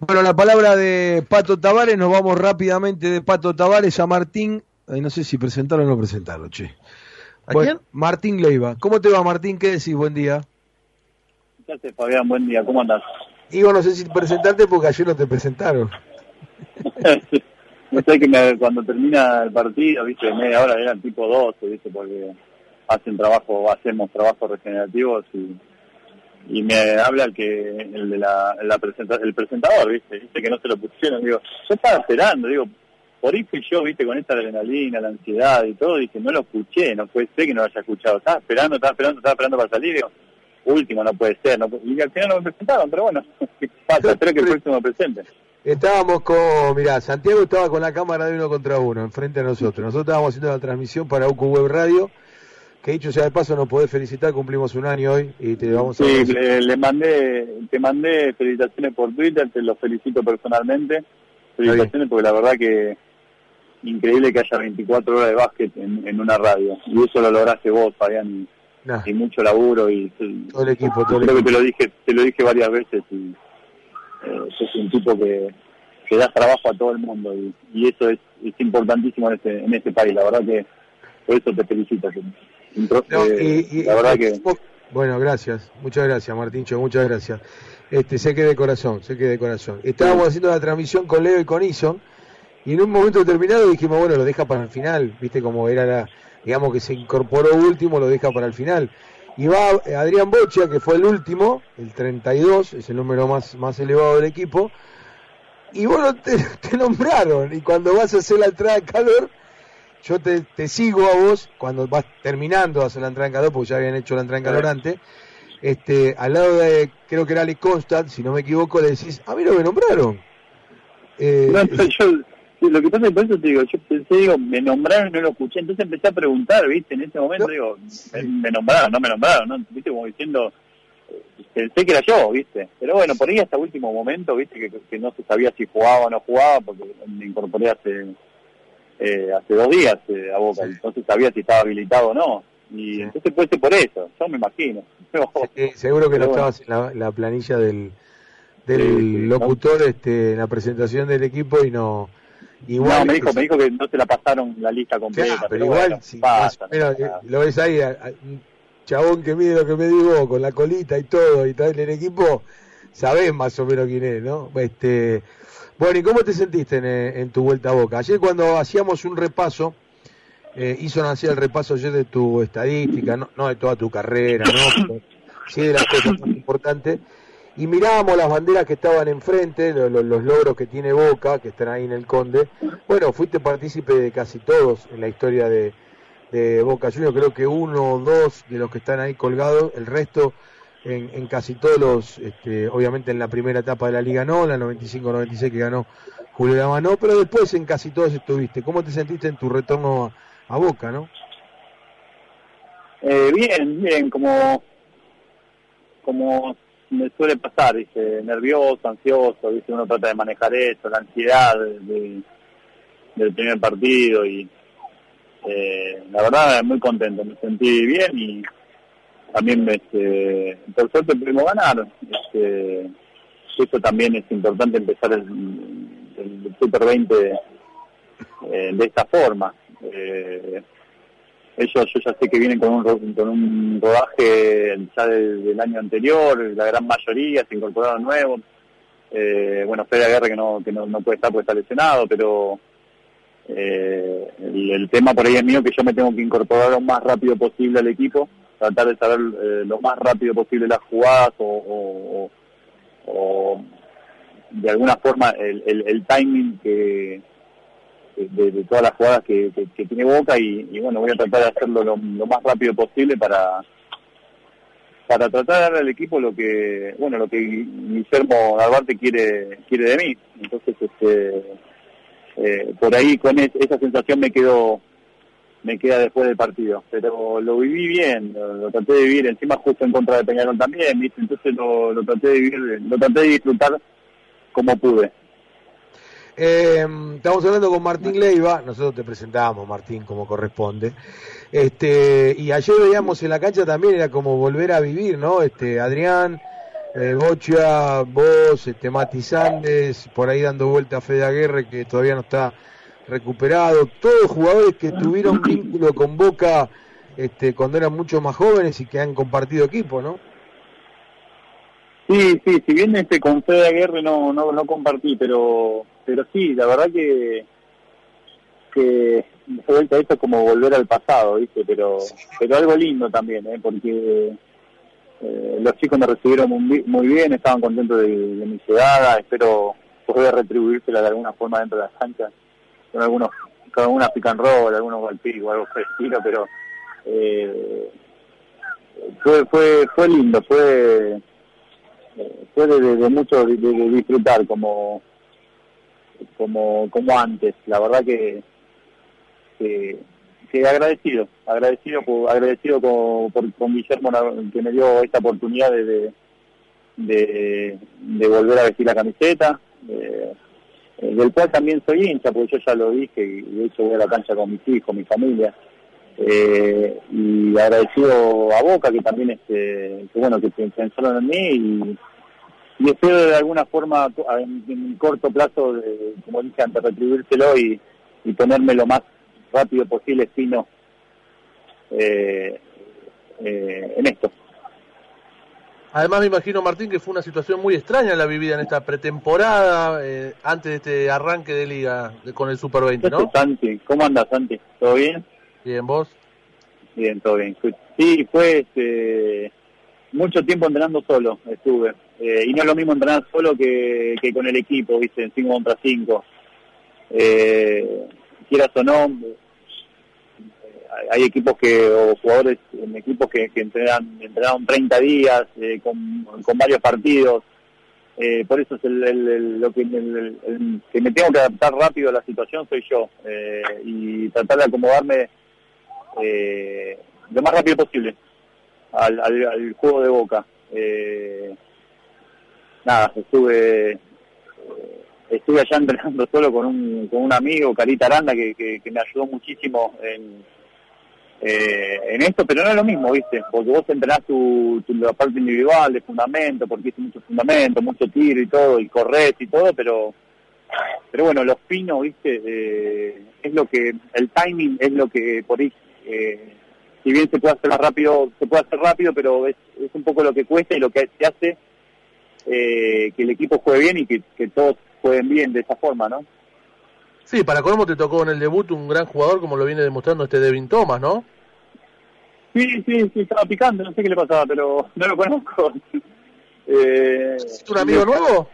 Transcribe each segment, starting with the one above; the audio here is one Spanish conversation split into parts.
Bueno, la palabra de Pato Tavares, nos vamos rápidamente de Pato Tavares a Martín. Ay, no sé si presentarlo o no presentarlo, che. ¿A quién? Martín Leiva. ¿Cómo te va, Martín? ¿Qué decís? Buen día. ¿Qué haces, Fabián? Buen día, ¿cómo andás? Igo, no sé si presentarte porque ayer no te presentaron. no sé que me- cuando termina el partido, viste, media hora eran tipo 12, viste, porque hacen trabajo, hacemos trabajos regenerativos y, y me habla el que el de la, la presenta- el presentador, viste, dice que no se lo pusieron, digo, yo estaba esperando, digo, por ahí fui yo, viste, con esta adrenalina, la ansiedad y todo, dije, no lo escuché, no puede ser que no lo haya escuchado, estaba esperando, estaba esperando, estaba esperando para salir, digo, último, no puede ser, no y al final no me presentaron, pero bueno, ¿qué pasa? Espero que el próximo presente. Estábamos con, mirá, Santiago estaba con la cámara de uno contra uno, enfrente a nosotros. Nosotros estábamos haciendo la transmisión para UQ Web Radio, que dicho sea de paso, nos podés felicitar, cumplimos un año hoy y te vamos a... Sí, le, le mandé, te mandé felicitaciones por Twitter, te lo felicito personalmente. Felicitaciones porque la verdad que increíble que haya 24 horas de básquet en, en una radio. Y eso lo lograste vos, Fabián, Nah, y, mucho laburo y, y- todo el equipo, todo el creo que equipo. te lo dije, te lo dije varias veces y eh, sos un tipo que, que das trabajo a todo el mundo y, y eso es, es importantísimo en este, en este país. La verdad que por eso te felicito. No, y- y- la verdad que Bueno, gracias, muchas gracias Martincho, muchas gracias. Este, sé que de corazón, sé que de corazón. Estábamos haciendo la transmisión con Leo y con Ison y en un momento determinado dijimos, bueno, lo deja para el final, viste como era la, digamos que se incorporó último, lo deja para el final. Y va Adrián Bocha, que fue el último, el 32, es el número más, más elevado del equipo, y bueno, te, te nombraron, y cuando vas a hacer la entrada de calor, yo te, te sigo a vos cuando vas terminando de hacer la entrada en calor, porque ya habían hecho la entrada en calor antes. Este, al lado de, creo que era Ale Constant, si no me equivoco, le decís, a mí no me nombraron. Eh, No, yo, lo que pasa es que por eso te digo, yo pensé, digo, me nombraron y no lo escuché, entonces empecé a preguntar, ¿viste? En ese momento, No, digo, sí. me, me nombraron, no me nombraron, ¿no? ¿Viste? Como diciendo, eh, pensé que era yo, ¿viste? Pero bueno, por ahí hasta último momento, ¿viste? Que, que no se sabía si jugaba o no jugaba, porque me incorporé hace, eh, hace dos días eh, a Boca, Sí. entonces sabía si estaba habilitado o no. Y Sí. entonces puede ser por eso, yo me imagino. seguro que no bueno. estabas en la, la planilla del, del locutor este, en la presentación del equipo y no... Igual, no, me dijo, me dijo que no se la pasaron la lista completa. Claro, pero igual, bueno, si pasa, menos, lo ves ahí, a- a- un chabón que mide lo que me digo, con la colita y todo, y está en el equipo, sabés más o menos quién es, ¿no? Este, bueno, ¿y cómo te sentiste en, eh, en tu vuelta a Boca? Ayer cuando hacíamos un repaso, eh, hizo hacía el repaso ayer de tu estadística, no, no de toda tu carrera, ¿no? Pero sí de las cosas más importantes, y mirábamos las banderas que estaban enfrente, lo- lo- los logros que tiene Boca, que están ahí en el Conde. Bueno, fuiste partícipe de casi todos en la historia de, de Boca Juniors, creo que uno o dos de los que están ahí colgados, el resto en, en casi todos los, este, obviamente en la primera etapa de la liga no, la 95-96 que ganó Julio Lamanó, pero después en casi todos estuviste. ¿Cómo te sentiste en tu retorno a, Boca, no? Eh, bien, bien, como, como me suele pasar, dice, nervioso, ansioso, dice, uno trata de manejar eso, la ansiedad de- de- del primer partido y eh, la verdad muy contento, me sentí bien y también este, por suerte pudimos ganar. Este, eso también es importante empezar el, Super 20 eh, de esta forma. Eh, ellos yo ya sé que vienen con un, con un rodaje ya de- del año anterior, la gran mayoría se incorporaron nuevos. Eh, bueno, Fede Aguirre que no, que no, no puede estar porque está lesionado, pero eh, el tema por ahí es mío que yo me tengo que incorporar lo más rápido posible al equipo, tratar de saber eh, lo más rápido posible las jugadas o, de alguna forma el, el, timing que de, todas las jugadas que, tiene Boca y, y bueno voy a tratar de hacerlo lo, lo más rápido posible para para tratar de darle al equipo lo que bueno lo que Guillermo Narvarte quiere quiere de mí. Entonces este eh, por ahí con es- esa sensación me quedo me queda después del partido pero lo viví bien lo, traté de vivir encima justo en contra de Peñarol también ¿viste? entonces lo, traté de vivir lo traté de disfrutar como pude Eh, estamos hablando con Martín Leiva, nosotros te presentamos, Martín, como corresponde. Este, y ayer veíamos en la cancha también, era como volver a vivir, ¿no? Este, Adrián, eh, Bocha, vos, este, Mati Sandes, por ahí dando vuelta a Fede Aguirre que todavía no está recuperado, todos jugadores que tuvieron vínculo con Boca este, cuando eran mucho más jóvenes y que han compartido equipo, ¿no? Sí, sí, si bien este con Fede Aguirre no, no, no compartí, pero pero sí, la verdad que que vuelta esto es como volver al pasado, ¿viste? Pero pero algo lindo también, ¿eh? Porque eh, los chicos me recibieron muy, bien, estaban contentos de, mi llegada, espero poder retribuírsela de alguna forma dentro de las canchas, con algunos, con algunas pick and roll, algunos golpes o algo estilo, pero eh, fue, fue, fue lindo, fue, fue de, mucho disfrutar como, como, como antes, la verdad que, que agradecido, agradecido, agradecido con, con Guillermo que me dio esta oportunidad de, de, volver a vestir la camiseta, del cual también soy hincha, porque yo ya lo dije y de hecho voy a la cancha con mis hijos, mi familia. Eh, y agradecido a Boca que también este que bueno que pensaron en mí y, y espero de alguna forma en, en corto plazo de, como dije antes retribuírselo y, y ponerme lo más rápido posible fino eh, eh, en esto. Además me imagino, Martín, que fue una situación muy extraña la vivida en esta pretemporada, eh, antes de este arranque de liga con el Super 20, ¿no? Santi, ¿cómo andas, Santi? ¿Todo bien? Bien, ¿vos? Bien, todo bien. Sí, fue este, mucho tiempo entrenando solo, estuve. y no es lo mismo entrenar solo que, que con el equipo, ¿viste? En 5 contra 5. quieras o no, hay equipos que o jugadores en equipos que, que entrenan entrenaron 30 días eh, con, varios partidos. Eh, por eso es el, lo que, el, que me tengo que adaptar rápido a la situación soy yo eh, y tratar de acomodarme lo más rápido posible al, al, juego de Boca. Nada estuve estuve allá entrenando solo con un, con un amigo, Carita Aranda, que, que me ayudó muchísimo en, eh, en esto, pero no es lo mismo, ¿viste? Porque vos entrenás tu, tu la parte individual de fundamento, porque hice mucho fundamento, mucho tiro y todo, y corres y todo, pero pero bueno, los pinos, ¿viste? Eh, es lo que, el timing es lo que por ahí, eh, si bien se puede hacer más rápido, se puede hacer rápido, pero es, es un poco lo que cuesta y lo que se hace eh, que el equipo juegue bien y que, que todos jueguen bien de esa forma, ¿no? Sí, para cómo te tocó en el debut un gran jugador como lo viene demostrando este Devin Thomas, ¿no? Sí, sí, sí, estaba picando, no sé qué le pasaba, pero no lo conozco. eh, ¿Es un amigo nuevo?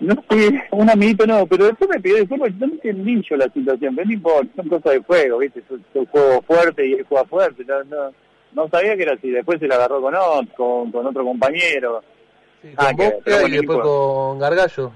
No, sí, un amiguito no, pero después me pidió, después no entendí yo la situación, pero no importa, son cosas de juego, ¿viste? Es un juego fuerte y él juega fuerte, no, no, no sabía que era así, después se la agarró con otro, con, con otro compañero. Sí, con ah, que, y después con Gargallo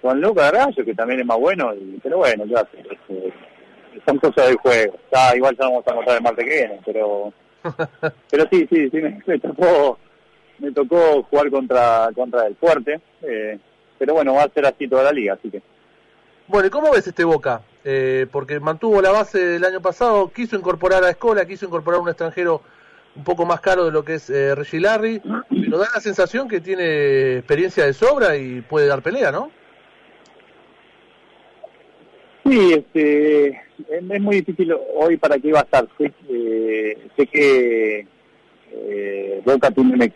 con Lucas Gargallo, que también es más bueno, pero bueno, ya este, son cosas del juego. Ya, igual ya vamos a mostrar el martes que viene, pero pero sí, sí, sí, me, tocó me tocó jugar contra contra el fuerte, eh, pero bueno, va a ser así toda la liga, así que. Bueno, ¿y cómo ves este Boca? Eh, porque mantuvo la base del año pasado, quiso incorporar a Escola, quiso incorporar a un extranjero un poco más caro de lo que es eh, Reggie pero da la sensación que tiene experiencia de sobra y puede dar pelea, ¿no? Sí, este, es muy difícil hoy para qué iba a estar. Eh, sé que eh, Boca tiene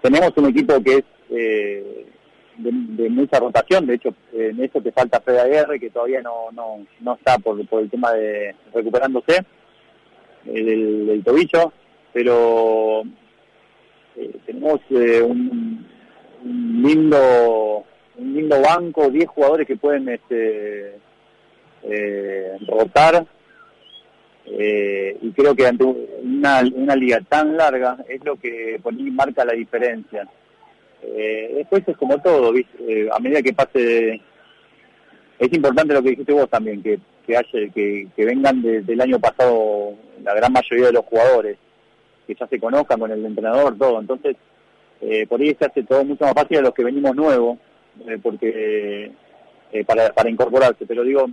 tenemos un equipo que es eh, de, mucha rotación, de hecho en eso te falta Fede Aguirre que todavía no, no, no está por, el tema de recuperándose del, del tobillo, pero tenemos un, un, lindo un lindo banco, 10 jugadores que pueden este eh, rotar eh, y creo que ante una, una liga tan larga es lo que por marca la diferencia. Eh, después es como todo, eh, a medida que pase, es importante lo que dijiste vos también, que, que, haya, que, vengan del año pasado la gran mayoría de los jugadores, que ya se conozcan con el entrenador, todo. Entonces, eh, por ahí se hace todo mucho más fácil a los que venimos nuevos, eh, porque para, para incorporarse. Pero digo, eh,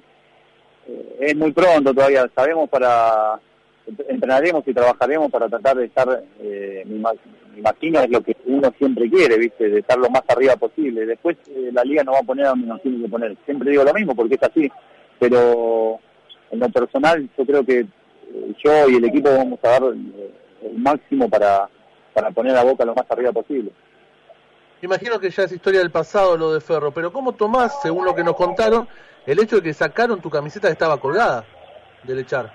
es muy pronto todavía, sabemos para, entrenaremos y trabajaremos para tratar de estar eh, imagino es lo que uno siempre quiere, ¿viste? De estar lo más arriba posible. Después eh, la liga no va a poner a donde nos tiene que poner. Siempre digo lo mismo porque es así, pero en lo personal yo creo que eh, yo y el equipo vamos a dar eh, el máximo para, para poner a Boca lo más arriba posible. Imagino que ya es historia del pasado lo de Ferro, pero ¿cómo tomás, según lo que nos contaron, el hecho de que sacaron tu camiseta que estaba colgada del echar?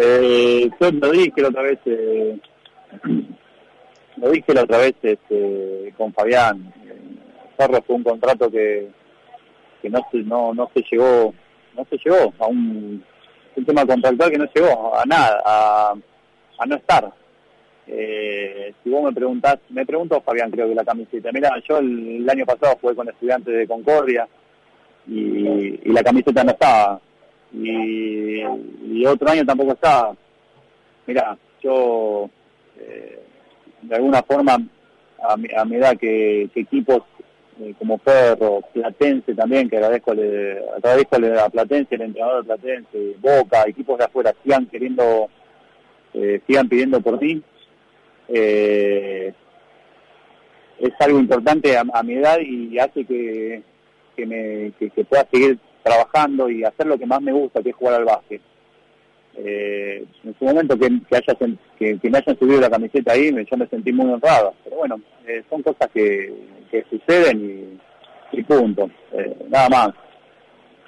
Eh, yo lo dije la otra vez, eh, lo dije la otra vez este, con Fabián. Ferro fue un contrato que, que no se, no, no se llegó, no se llegó a un, un tema contractual que no llegó a nada, a, a no estar. Eh, si vos me preguntás, me preguntó Fabián creo que la camiseta, mira, yo el, año pasado jugué con estudiantes de Concordia y, la camiseta no estaba y, otro año tampoco estaba. Mira, yo eh, de alguna forma a mi, a mi que, equipos eh, como Perro, Platense también, que agradezco, agradezco a Platense, el entrenador de Platense, Boca, equipos de afuera sigan queriendo, eh, sigan pidiendo por mí. Eh, es algo importante a, a, mi edad y hace que, que, me, que, pueda seguir trabajando y hacer lo que más me gusta, que es jugar al básquet. Eh, en su momento que, que, haya, que, me hayan subido la camiseta ahí, me, yo me sentí muy honrado. Pero bueno, eh, son cosas que, que suceden y, y punto. Eh, nada más.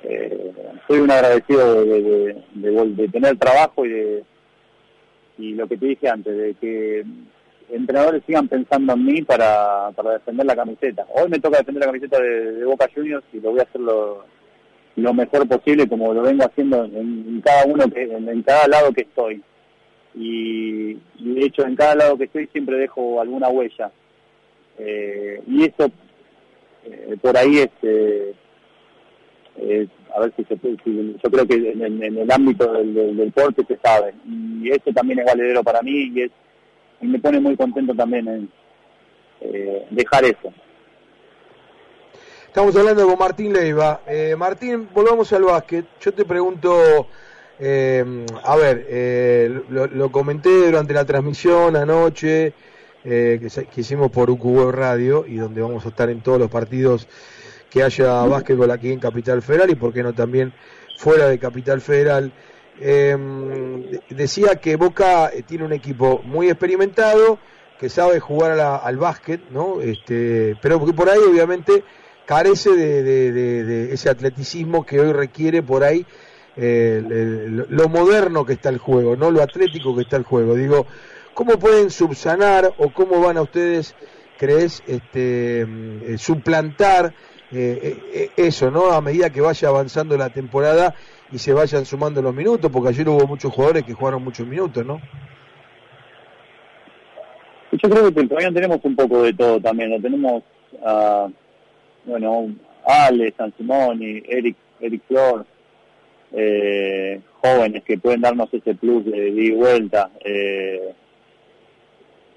Eh, soy un agradecido de, de, de, de, tener trabajo y de y lo que te dije antes, de que entrenadores sigan pensando en mí para, para defender la camiseta. Hoy me toca defender la camiseta de, Boca Juniors y lo voy a hacer lo, lo mejor posible como lo vengo haciendo en, cada uno que, en, cada lado que estoy y, de hecho en cada lado que estoy siempre dejo alguna huella eh, y eso eh, por ahí es eh, a ver si se puede yo creo que en, el ámbito del, del, del, deporte se sabe y eso también es valedero para mí y es y me pone muy contento también en eh, dejar eso Estamos hablando con Martín Leiva. Eh, Martín, volvamos al básquet. Yo te pregunto, eh, a ver, eh, lo, lo, comenté durante la transmisión anoche eh, que, que, hicimos por UQ Radio y donde vamos a estar en todos los partidos que haya básquetbol aquí en Capital Federal y por qué no también fuera de Capital Federal. Eh, decía que Boca tiene un equipo muy experimentado, que sabe jugar a la, al básquet, ¿no? Este, pero que por ahí obviamente carece de, de, de, ese atleticismo que hoy requiere por ahí eh, lo moderno que está el juego, no lo atlético que está el juego. Digo, ¿cómo pueden subsanar o cómo van a ustedes, crees, este, eh, suplantar eh, eh, eso, ¿no? A medida que vaya avanzando la temporada y se vayan sumando los minutos, porque ayer hubo muchos jugadores que jugaron muchos minutos, ¿no? Yo creo que todavía tenemos un poco de todo también, lo tenemos... Uh bueno, Ale, San Simoni, Eric, Eric Flor, eh, jóvenes que pueden darnos ese plus de y vuelta. Eh,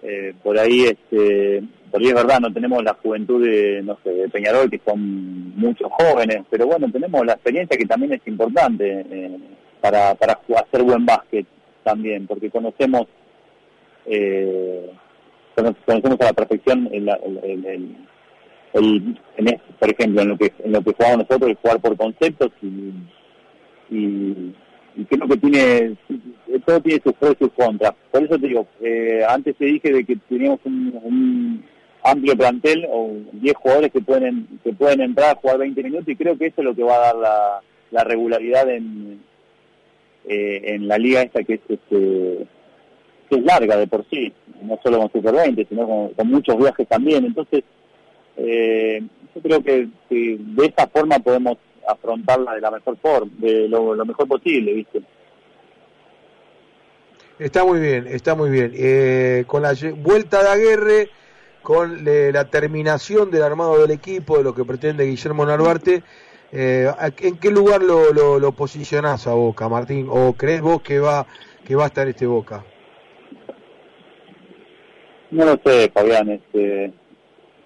eh, por ahí, este, por ahí es verdad, no tenemos la juventud de, no sé, de Peñarol, que son muchos jóvenes, pero bueno, tenemos la experiencia que también es importante eh, para, para hacer buen básquet también, porque conocemos, eh, conocemos a la perfección el, el, el, el el, en este, por ejemplo, en lo que en lo que jugamos nosotros, es jugar por conceptos y, y, y creo que tiene, todo tiene sus pros y sus contras. Por eso te digo, eh, antes te dije de que teníamos un, un amplio plantel o 10 jugadores que pueden que pueden entrar a jugar 20 minutos y creo que eso es lo que va a dar la, la regularidad en eh, en la liga esta que es este que es larga de por sí, no solo con Super 20, sino con, muchos viajes también. Entonces, eh, yo creo que, que, de esta forma podemos afrontarla de la mejor forma, de lo, lo mejor posible, ¿viste? Está muy bien, está muy bien. Eh, con la vuelta de Aguerre, con le, la terminación del armado del equipo, de lo que pretende Guillermo Narvarte, eh, ¿en qué lugar lo, lo, lo, posicionás a Boca, Martín? ¿O crees vos que va, que va a estar este Boca? No lo sé, Fabián. Este,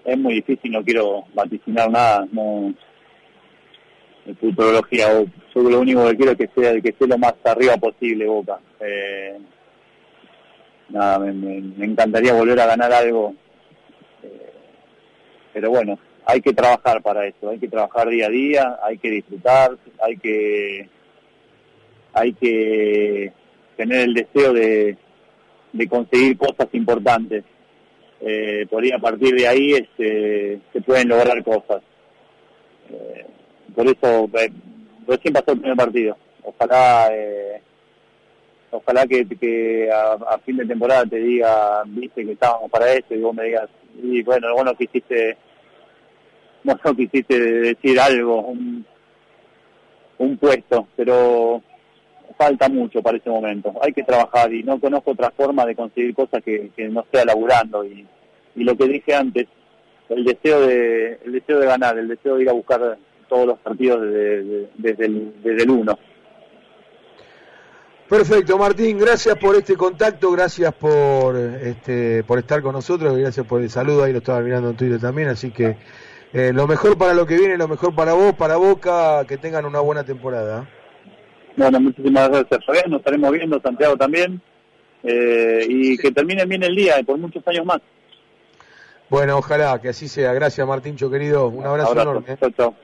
es muy difícil, no quiero vaticinar nada, no de futurología, yo lo único que quiero es que sea que esté lo más arriba posible Boca. Eh, nada, me, me, encantaría volver a ganar algo. Pero bueno, hay que trabajar para eso, hay que trabajar día a día, hay que disfrutar, hay que hay que tener el deseo de, de conseguir cosas importantes. Eh, por ahí a partir de ahí este, se pueden lograr cosas. Eh, por eso eh, recién pasó el primer partido. Ojalá eh, ojalá que, que a, fin de temporada te diga, viste que estábamos para eso y vos me digas, y bueno, quisiste no quisiste decir algo, un, puesto, pero falta mucho para ese momento. Hay que trabajar y no conozco otra forma de conseguir cosas que, no sea laburando y, y lo que dije antes, el deseo de el deseo de ganar, el deseo de ir a buscar todos los partidos desde, el, desde el uno. Perfecto, Martín, gracias por este contacto, gracias por este por estar con nosotros, gracias por el saludo, ahí lo estaba mirando en Twitter también, así que eh, lo mejor para lo que viene, lo mejor para vos, para Boca, que tengan una buena temporada. Bueno, muchísimas gracias, Fabián, nos estaremos viendo, Santiago también, eh, y que terminen bien el día, por muchos años más. Bueno, ojalá que así sea. Gracias, Martíncho, querido. Un abrazo, enorme. Chao, chao.